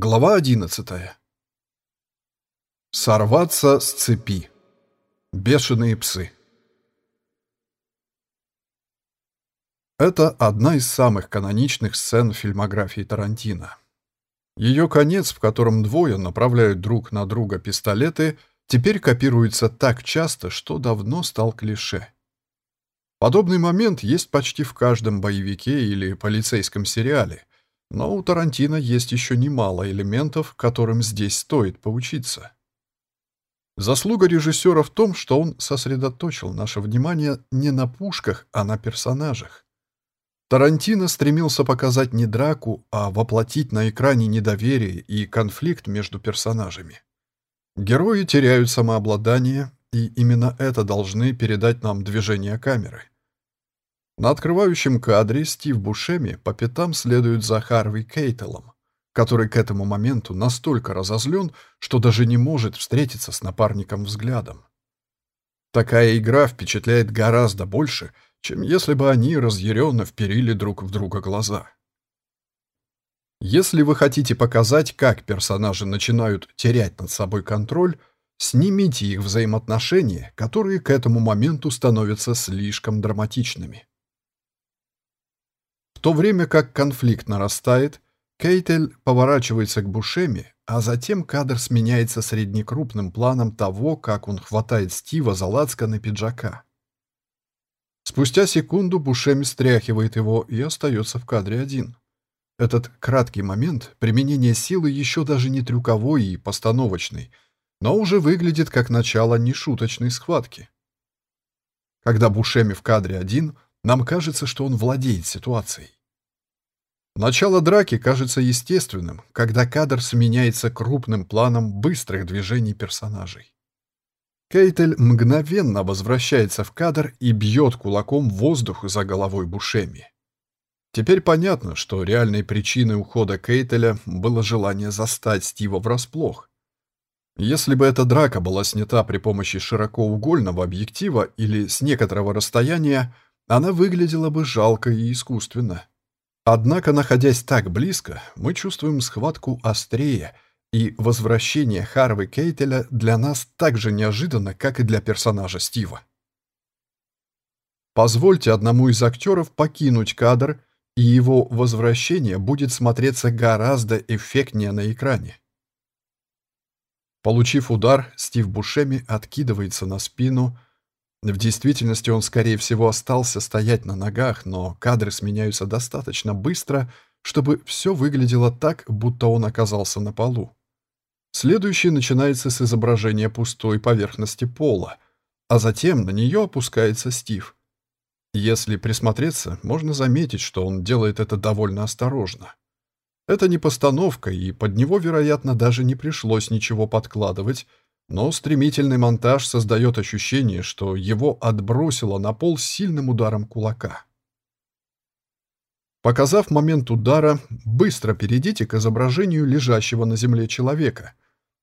Глава 11. Сорваться с цепи. Бешеные псы. Это одна из самых каноничных сцен фильмографии Тарантино. Ее конец, в котором двое направляют друг на друга пистолеты, теперь копируется так часто, что давно стал клише. Подобный момент есть почти в каждом боевике или полицейском сериале, но у Тарантино есть еще немало элементов, которым здесь стоит поучиться. Заслуга режиссера в том, что он сосредоточил наше внимание не на пушках, а на персонажах. Тарантино стремился показать не драку, а воплотить на экране недоверие и конфликт между персонажами. Герои теряют самообладание, и именно это должны передать нам движения камеры. На открывающем кадре Стив Бушеми по пятам следует за Харви Кейтелом, который к этому моменту настолько разозлен, что даже не может встретиться с напарником взглядом. Такая игра впечатляет гораздо больше, чем если бы они разъяренно вперили друг в друга глаза. Если вы хотите показать, как персонажи начинают терять над собой контроль, снимите их взаимоотношения, которые к этому моменту становятся слишком драматичными. В то время как конфликт нарастает, Кейтель поворачивается к Бушеми, а затем кадр сменяется среднекрупным планом того, как он хватает Стива за лацканы пиджака. Спустя секунду Бушеми стряхивает его и остается в кадре один. Этот краткий момент применения силы еще даже не трюковой и постановочный, но уже выглядит как начало нешуточной схватки. Когда Бушеми в кадре один – нам кажется, что он владеет ситуацией. Начало драки кажется естественным, когда кадр сменяется крупным планом быстрых движений персонажей. Кейтель мгновенно возвращается в кадр и бьет кулаком воздух за головой Бушеми. Теперь понятно, что реальной причиной ухода Кейтеля было желание застать Стива врасплох. Если бы эта драка была снята при помощи широкоугольного объектива или с некоторого расстояния, она выглядела бы жалко и искусственно. Однако, находясь так близко, мы чувствуем схватку острее, и возвращение Харви Кейтеля для нас так же неожиданно, как и для персонажа Стива. Позвольте одному из актеров покинуть кадр, и его возвращение будет смотреться гораздо эффектнее на экране. Получив удар, Стив Бушеми откидывается на спину, в действительности он, скорее всего, остался стоять на ногах, но кадры сменяются достаточно быстро, чтобы все выглядело так, будто он оказался на полу. Следующий начинается с изображения пустой поверхности пола, а затем на нее опускается Стив. Если присмотреться, можно заметить, что он делает это довольно осторожно. Это не постановка, и под него, вероятно, даже не пришлось ничего подкладывать, но стремительный монтаж создает ощущение, что его отбросило на пол сильным ударом кулака. Показав момент удара, быстро перейдите к изображению лежащего на земле человека,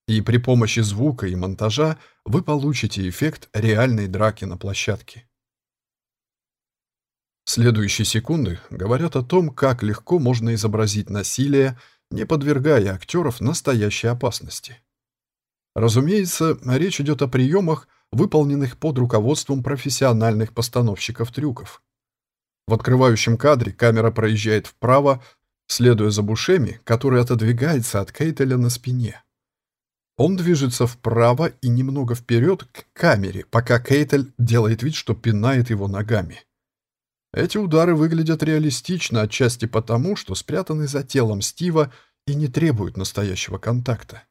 и при помощи звука и монтажа вы получите эффект реальной драки на площадке. Следующие секунды говорят о том, как легко можно изобразить насилие, не подвергая актеров настоящей опасности. Разумеется, речь идет о приемах, выполненных под руководством профессиональных постановщиков трюков. В открывающем кадре камера проезжает вправо, следуя за Бушеми, который отодвигается от Кейтеля на спине. Он движется вправо и немного вперед к камере, пока Кейтель делает вид, что пинает его ногами. Эти удары выглядят реалистично отчасти потому, что спрятаны за телом Стива и не требуют настоящего контакта.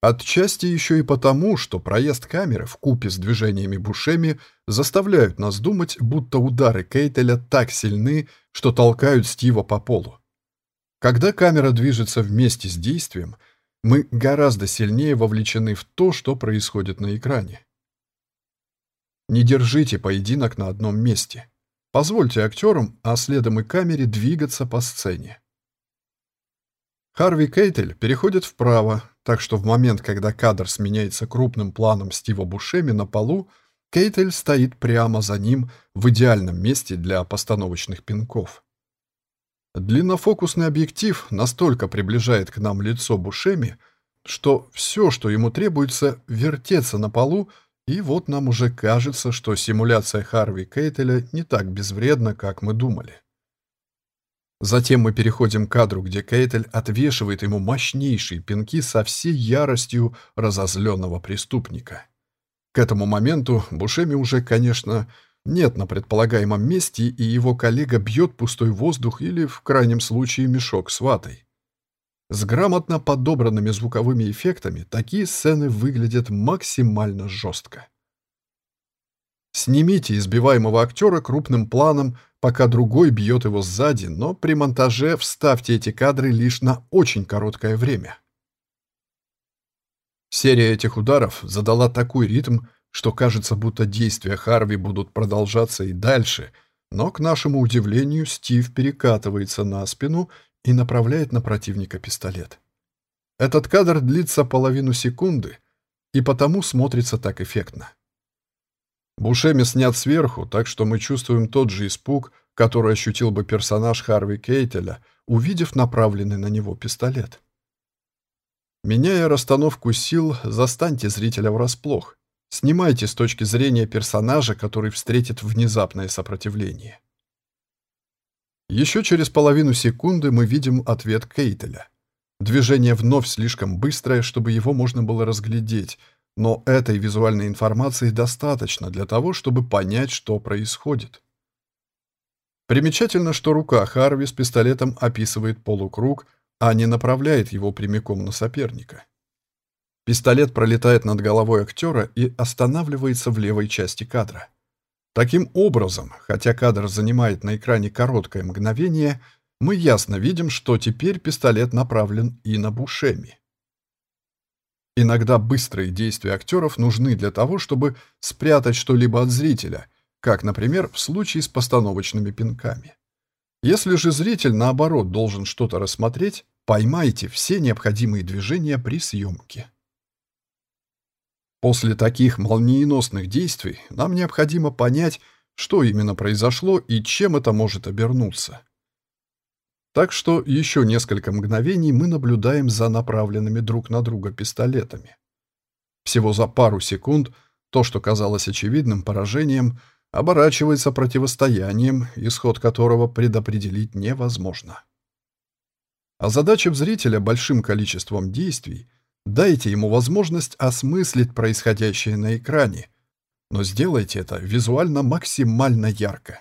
Отчасти еще и потому, что проезд камеры в купе с движениями Бушеми заставляют нас думать, будто удары Кейтеля так сильны, что толкают Стива по полу. Когда камера движется вместе с действием, мы гораздо сильнее вовлечены в то, что происходит на экране. Не держите поединок на одном месте. Позвольте актерам, а следом и камере двигаться по сцене. Харви Кейтель переходит вправо, так что в момент, когда кадр сменяется крупным планом Стива Бушеми на полу, Кейтель стоит прямо за ним в идеальном месте для постановочных пинков. Длиннофокусный объектив настолько приближает к нам лицо Бушеми, что все, что ему требуется, вертеться на полу, и вот нам уже кажется, что симуляция Харви Кейтеля не так безвредна, как мы думали. Затем мы переходим к кадру, где Кейтель отвешивает ему мощнейшие пинки со всей яростью разозленного преступника. К этому моменту Бушеми уже, конечно, нет на предполагаемом месте, и его коллега бьет пустой воздух или, в крайнем случае, мешок с ватой. С грамотно подобранными звуковыми эффектами такие сцены выглядят максимально жестко. Снимите избиваемого актера крупным планом, пока другой бьет его сзади, но при монтаже вставьте эти кадры лишь на очень короткое время. Серия этих ударов задала такой ритм, что кажется, будто действия Харви будут продолжаться и дальше, но, к нашему удивлению, Стив перекатывается на спину и направляет на противника пистолет. Этот кадр длится половину секунды и потому смотрится так эффектно. Бушеми снят сверху, так что мы чувствуем тот же испуг, который ощутил бы персонаж Харви Кейтеля, увидев направленный на него пистолет. Меняя расстановку сил, застаньте зрителя врасплох. Снимайте с точки зрения персонажа, который встретит внезапное сопротивление. Еще через половину секунды мы видим ответ Кейтеля. Движение вновь слишком быстрое, чтобы его можно было разглядеть, но этой визуальной информации достаточно для того, чтобы понять, что происходит. Примечательно, что рука Харви с пистолетом описывает полукруг, а не направляет его прямиком на соперника. Пистолет пролетает над головой актера и останавливается в левой части кадра. Таким образом, хотя кадр занимает на экране короткое мгновение, мы ясно видим, что теперь пистолет направлен и на Бушеми. Иногда быстрые действия актеров нужны для того, чтобы спрятать что-либо от зрителя, как, например, в случае с постановочными пинками. Если же зритель, наоборот, должен что-то рассмотреть, поймайте все необходимые движения при съемке. После таких молниеносных действий нам необходимо понять, что именно произошло и чем это может обернуться. Так что еще несколько мгновений мы наблюдаем за направленными друг на друга пистолетами. Всего за пару секунд то, что казалось очевидным поражением, оборачивается противостоянием, исход которого предопределить невозможно. Озадачив зрителя большим количеством действий, Дайте ему возможность осмыслить происходящее на экране, но сделайте это визуально максимально ярко.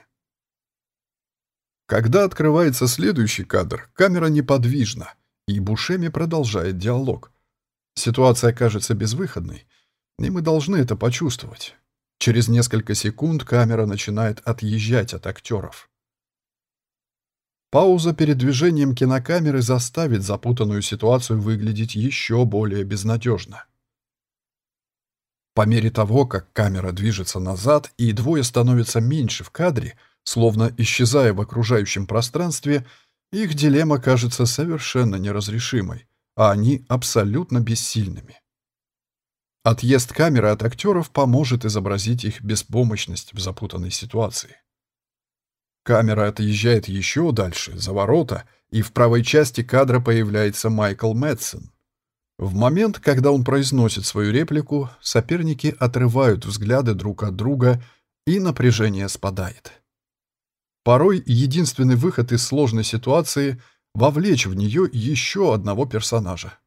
Когда открывается следующий кадр, камера неподвижна, и Бушеми продолжает диалог. Ситуация кажется безвыходной, и мы должны это почувствовать. Через несколько секунд камера начинает отъезжать от актеров. Пауза перед движением кинокамеры заставит запутанную ситуацию выглядеть еще более безнадежно. По мере того, как камера движется назад и двое становятся меньше в кадре, словно исчезая в окружающем пространстве, их дилемма кажется совершенно неразрешимой, а они абсолютно бессильными. Отъезд камеры от актеров поможет изобразить их беспомощность в запутанной ситуации. Камера отъезжает еще дальше, за ворота, и в правой части кадра появляется Майкл Мэтсон. В момент, когда он произносит свою реплику, соперники отрывают взгляды друг от друга, и напряжение спадает. Порой единственный выход из сложной ситуации — вовлечь в нее еще одного персонажа.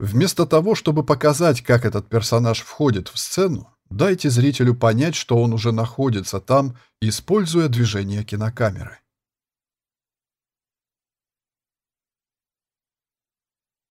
Вместо того, чтобы показать, как этот персонаж входит в сцену, Дайте зрителю понять, что он уже находится там, используя движение кинокамеры.